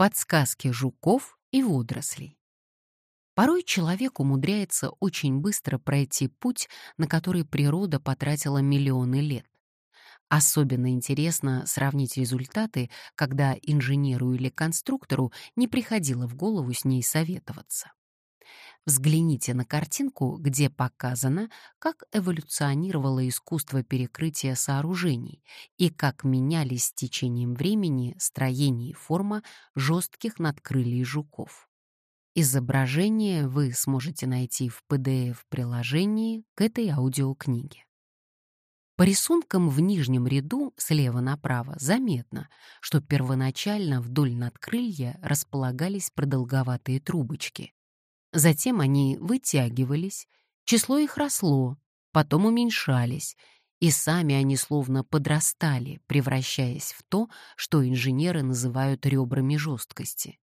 Подсказки жуков и водорослей. Порой человек умудряется очень быстро пройти путь, на который природа потратила миллионы лет. Особенно интересно сравнить результаты, когда инженеру или конструктору не приходило в голову с ней советоваться. Взгляните на картинку, где показано, как эволюционировало искусство перекрытия сооружений и как менялись с течением времени строение и форма жестких надкрылий жуков. Изображение вы сможете найти в PDF-приложении к этой аудиокниге. По рисункам в нижнем ряду слева направо заметно, что первоначально вдоль надкрылья располагались продолговатые трубочки. Затем они вытягивались, число их росло, потом уменьшались, и сами они словно подрастали, превращаясь в то, что инженеры называют ребрами жесткости.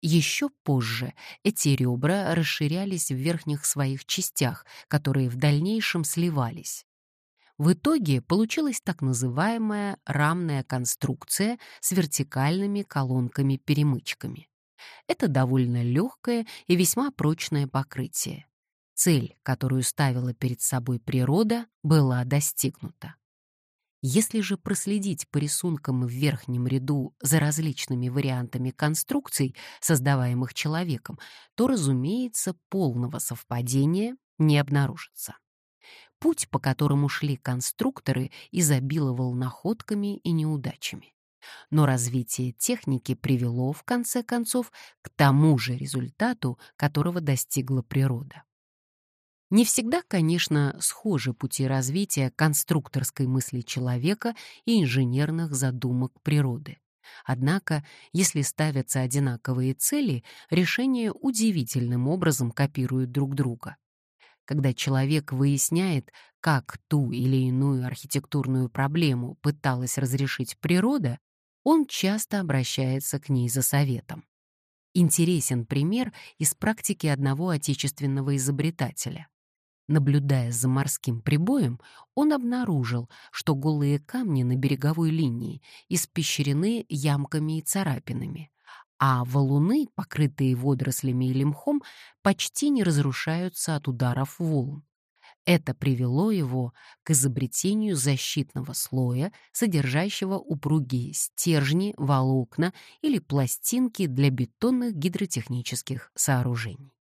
Еще позже эти ребра расширялись в верхних своих частях, которые в дальнейшем сливались. В итоге получилась так называемая рамная конструкция с вертикальными колонками-перемычками. Это довольно легкое и весьма прочное покрытие. Цель, которую ставила перед собой природа, была достигнута. Если же проследить по рисункам в верхнем ряду за различными вариантами конструкций, создаваемых человеком, то, разумеется, полного совпадения не обнаружится. Путь, по которому шли конструкторы, изобиловал находками и неудачами но развитие техники привело, в конце концов, к тому же результату, которого достигла природа. Не всегда, конечно, схожи пути развития конструкторской мысли человека и инженерных задумок природы. Однако, если ставятся одинаковые цели, решения удивительным образом копируют друг друга. Когда человек выясняет, как ту или иную архитектурную проблему пыталась разрешить природа, он часто обращается к ней за советом. Интересен пример из практики одного отечественного изобретателя. Наблюдая за морским прибоем, он обнаружил, что голые камни на береговой линии испещрены ямками и царапинами, а валуны, покрытые водорослями или мхом, почти не разрушаются от ударов волн. Это привело его к изобретению защитного слоя, содержащего упругие стержни, волокна или пластинки для бетонных гидротехнических сооружений.